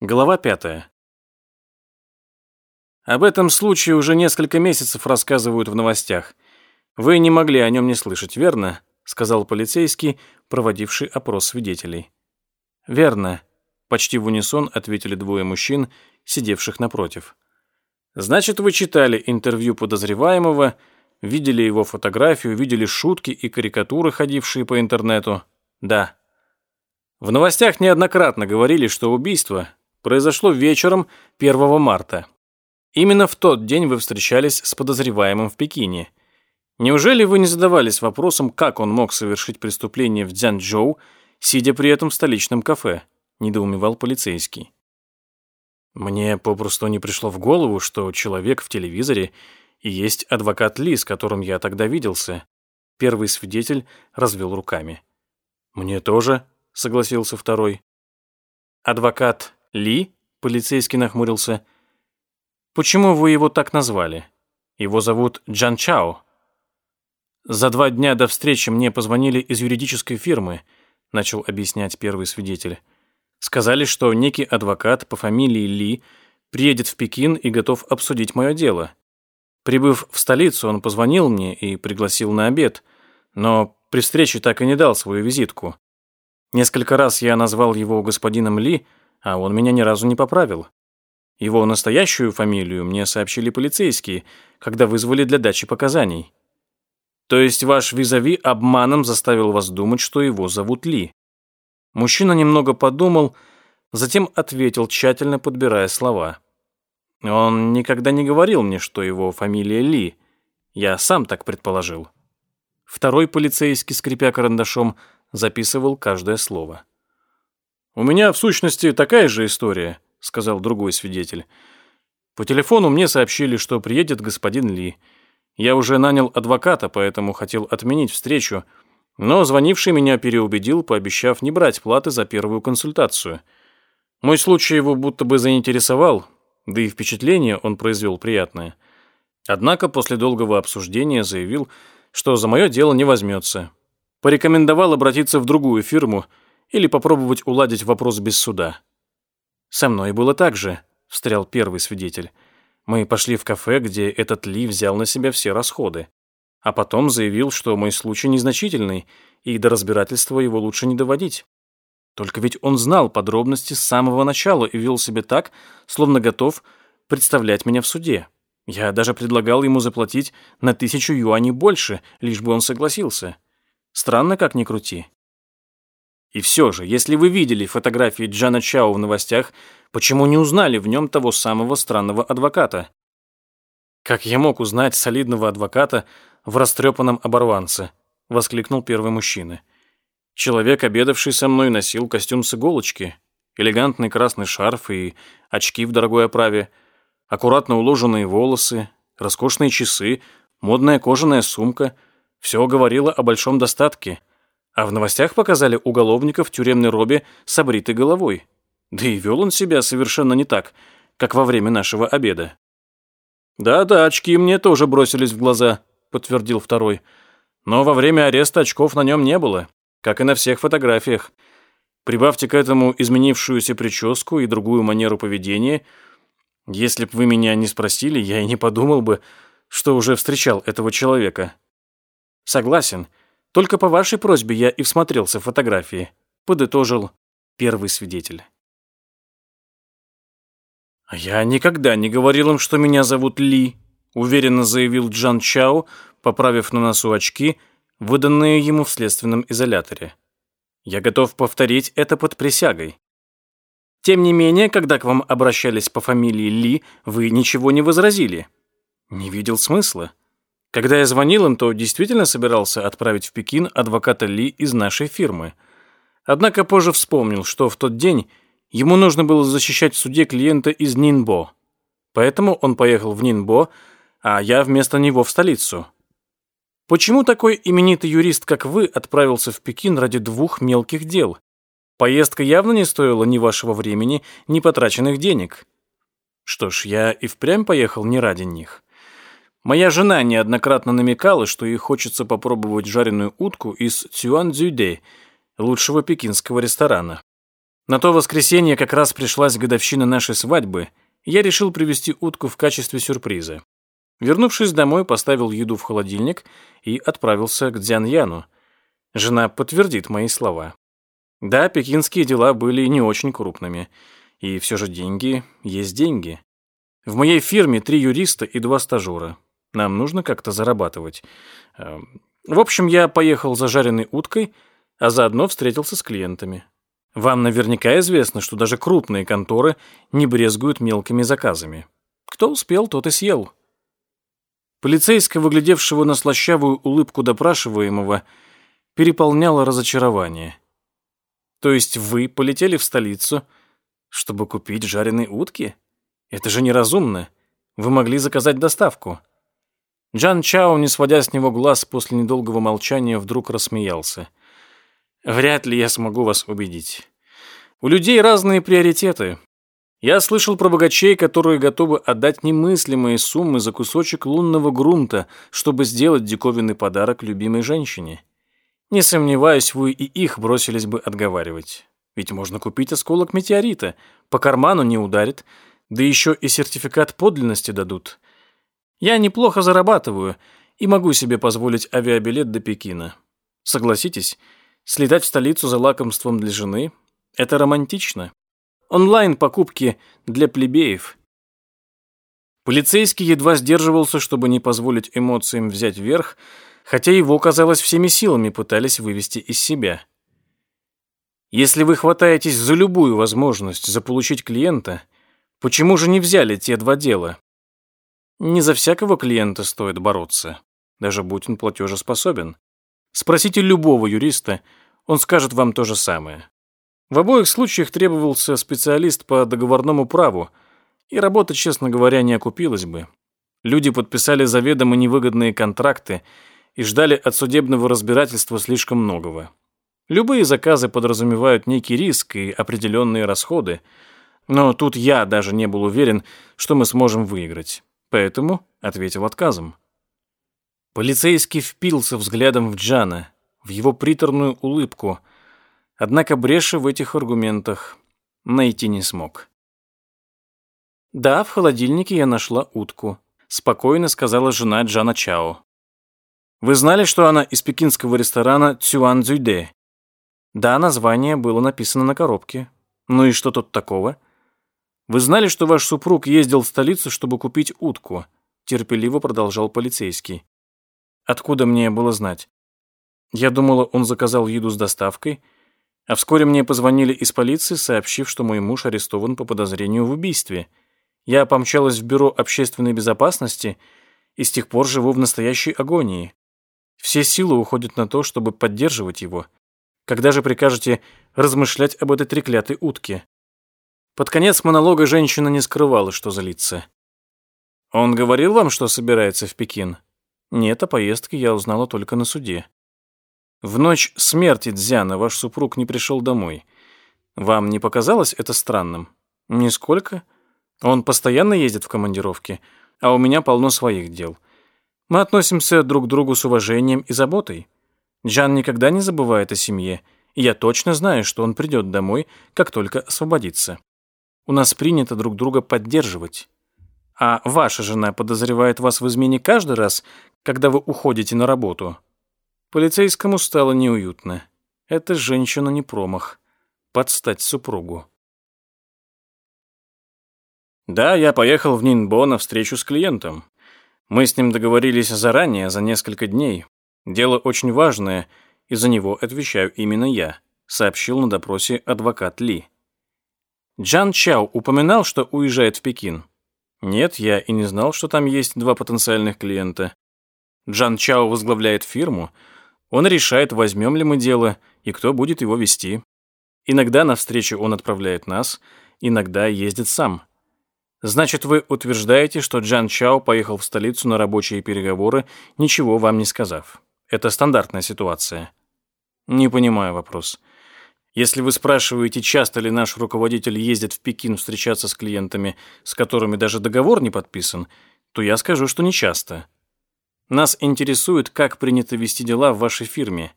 Глава пятая. Об этом случае уже несколько месяцев рассказывают в новостях. Вы не могли о нем не слышать, верно? сказал полицейский, проводивший опрос свидетелей. Верно, почти в унисон ответили двое мужчин, сидевших напротив. Значит, вы читали интервью подозреваемого, видели его фотографию, видели шутки и карикатуры, ходившие по интернету? Да. В новостях неоднократно говорили, что убийство произошло вечером 1 марта. Именно в тот день вы встречались с подозреваемым в Пекине. Неужели вы не задавались вопросом, как он мог совершить преступление в Цзянчжоу, сидя при этом в столичном кафе? недоумевал полицейский. Мне попросту не пришло в голову, что человек в телевизоре и есть адвокат Ли, с которым я тогда виделся. Первый свидетель развел руками. Мне тоже, согласился второй. Адвокат Ли? Полицейский нахмурился. Почему вы его так назвали? Его зовут Джан Чао. За два дня до встречи мне позвонили из юридической фирмы, начал объяснять первый свидетель. Сказали, что некий адвокат по фамилии Ли приедет в Пекин и готов обсудить мое дело. Прибыв в столицу, он позвонил мне и пригласил на обед, но при встрече так и не дал свою визитку. Несколько раз я назвал его господином Ли, а он меня ни разу не поправил. Его настоящую фамилию мне сообщили полицейские, когда вызвали для дачи показаний. То есть ваш визави обманом заставил вас думать, что его зовут Ли. Мужчина немного подумал, затем ответил, тщательно подбирая слова. Он никогда не говорил мне, что его фамилия Ли. Я сам так предположил. Второй полицейский, скрипя карандашом, записывал каждое слово. «У меня, в сущности, такая же история», — сказал другой свидетель. «По телефону мне сообщили, что приедет господин Ли. Я уже нанял адвоката, поэтому хотел отменить встречу, но звонивший меня переубедил, пообещав не брать платы за первую консультацию. Мой случай его будто бы заинтересовал, да и впечатление он произвел приятное. Однако после долгого обсуждения заявил, что за мое дело не возьмется. Порекомендовал обратиться в другую фирму или попробовать уладить вопрос без суда. «Со мной было так же», — встрял первый свидетель. «Мы пошли в кафе, где этот Ли взял на себя все расходы а потом заявил, что мой случай незначительный, и до разбирательства его лучше не доводить. Только ведь он знал подробности с самого начала и вел себя так, словно готов представлять меня в суде. Я даже предлагал ему заплатить на тысячу юаней больше, лишь бы он согласился. Странно, как ни крути. И все же, если вы видели фотографии Джана Чао в новостях, почему не узнали в нем того самого странного адвоката? Как я мог узнать солидного адвоката в растрепанном оборванце?» — воскликнул первый мужчина. Человек, обедавший со мной, носил костюм с иголочки, элегантный красный шарф и очки в дорогой оправе, аккуратно уложенные волосы, роскошные часы, модная кожаная сумка. Все говорило о большом достатке. А в новостях показали уголовника в тюремной робе с обритой головой. Да и вел он себя совершенно не так, как во время нашего обеда. «Да-да, очки мне тоже бросились в глаза», подтвердил второй. Но во время ареста очков на нем не было, как и на всех фотографиях. Прибавьте к этому изменившуюся прическу и другую манеру поведения. Если б вы меня не спросили, я и не подумал бы, что уже встречал этого человека. Согласен. Только по вашей просьбе я и всмотрелся в фотографии, подытожил первый свидетель. Я никогда не говорил им, что меня зовут Ли, уверенно заявил Джан Чао, поправив на носу очки, выданные ему в следственном изоляторе. Я готов повторить это под присягой. Тем не менее, когда к вам обращались по фамилии Ли, вы ничего не возразили. Не видел смысла. Когда я звонил им, то действительно собирался отправить в Пекин адвоката Ли из нашей фирмы. Однако позже вспомнил, что в тот день ему нужно было защищать в суде клиента из Нинбо. Поэтому он поехал в Нинбо, а я вместо него в столицу. Почему такой именитый юрист, как вы, отправился в Пекин ради двух мелких дел? Поездка явно не стоила ни вашего времени, ни потраченных денег. Что ж, я и впрямь поехал не ради них. Моя жена неоднократно намекала, что ей хочется попробовать жареную утку из Цюанцзюде, лучшего пекинского ресторана. На то воскресенье как раз пришлась годовщина нашей свадьбы, и я решил привезти утку в качестве сюрприза. Вернувшись домой, поставил еду в холодильник и отправился к Дзяньяну. Жена подтвердит мои слова. Да, пекинские дела были не очень крупными. И все же деньги есть деньги. В моей фирме три юриста и два стажера. Нам нужно как-то зарабатывать. Эм, в общем, я поехал за жареной уткой, а заодно встретился с клиентами. Вам наверняка известно, что даже крупные конторы не брезгуют мелкими заказами. Кто успел, тот и съел. Полицейского, выглядевшего на слащавую улыбку допрашиваемого, переполняло разочарование. То есть вы полетели в столицу, чтобы купить жареные утки? Это же неразумно. Вы могли заказать доставку. Джан Чао, не сводя с него глаз после недолгого молчания, вдруг рассмеялся. «Вряд ли я смогу вас убедить. У людей разные приоритеты. Я слышал про богачей, которые готовы отдать немыслимые суммы за кусочек лунного грунта, чтобы сделать диковинный подарок любимой женщине. Не сомневаюсь, вы и их бросились бы отговаривать. Ведь можно купить осколок метеорита, по карману не ударит, да еще и сертификат подлинности дадут. Я неплохо зарабатываю и могу себе позволить авиабилет до Пекина. Согласитесь, слетать в столицу за лакомством для жены – это романтично. Онлайн-покупки для плебеев. Полицейский едва сдерживался, чтобы не позволить эмоциям взять верх, хотя его, казалось, всеми силами пытались вывести из себя. Если вы хватаетесь за любую возможность заполучить клиента, почему же не взяли те два дела? Не за всякого клиента стоит бороться, даже будь он платежеспособен. Спросите любого юриста, он скажет вам то же самое. В обоих случаях требовался специалист по договорному праву, и работа, честно говоря, не окупилась бы. Люди подписали заведомо невыгодные контракты и ждали от судебного разбирательства слишком многого. Любые заказы подразумевают некий риск и определенные расходы, но тут я даже не был уверен, что мы сможем выиграть поэтому ответил отказом. Полицейский впился взглядом в Джана, в его приторную улыбку, однако бреши в этих аргументах найти не смог. «Да, в холодильнике я нашла утку», — спокойно сказала жена Джана Чао. «Вы знали, что она из пекинского ресторана Цюан Цзюйде?» «Да, название было написано на коробке. Ну и что тут такого?» Вы знали, что ваш супруг ездил в столицу, чтобы купить утку?» Терпеливо продолжал полицейский. «Откуда мне было знать?» Я думала, он заказал еду с доставкой, а вскоре мне позвонили из полиции, сообщив, что мой муж арестован по подозрению в убийстве. Я помчалась в бюро общественной безопасности и с тех пор живу в настоящей агонии. Все силы уходят на то, чтобы поддерживать его. Когда же прикажете размышлять об этой треклятой утке? Под конец монолога женщина не скрывала, что злится. «Он говорил вам, что собирается в Пекин?» «Нет, о поездке я узнала только на суде». «В ночь смерти Дзяна ваш супруг не пришел домой. Вам не показалось это странным?» «Нисколько. Он постоянно ездит в командировке, а у меня полно своих дел. Мы относимся друг к другу с уважением и заботой. Джан никогда не забывает о семье, и я точно знаю, что он придет домой, как только освободится. У нас принято друг друга поддерживать. А ваша жена подозревает вас в измене каждый раз, когда вы уходите на работу. Полицейскому стало неуютно. Эта женщина не промах. Подстать супругу. Да, я поехал в Нинбо на встречу с клиентом. Мы с ним договорились заранее, за несколько дней. Дело очень важное, и за него отвечаю именно я, сообщил на допросе адвокат Ли. Джан Чао упоминал, что уезжает в Пекин. Нет, я и не знал, что там есть два потенциальных клиента. Джан Чао возглавляет фирму. Он решает, возьмем ли мы дело и кто будет его вести. Иногда на встречу он отправляет нас, иногда ездит сам. Значит, вы утверждаете, что Джан Чао поехал в столицу на рабочие переговоры, ничего вам не сказав. Это стандартная ситуация. Не понимаю вопрос. Если вы спрашиваете, часто ли наш руководитель ездит в Пекин встречаться с клиентами, с которыми даже договор не подписан, то я скажу, что не часто. Нас интересует, как принято вести дела в вашей фирме.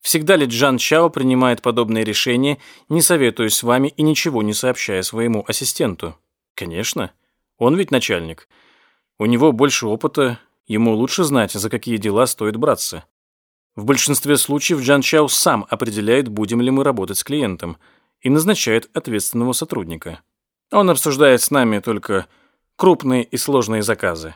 Всегда ли Джан Чао принимает подобные решения, не советуясь с вами и ничего не сообщая своему ассистенту? Конечно. Он ведь начальник. У него больше опыта, ему лучше знать, за какие дела стоит браться. В большинстве случаев Джан Чао сам определяет, будем ли мы работать с клиентом, и назначает ответственного сотрудника. Он обсуждает с нами только крупные и сложные заказы.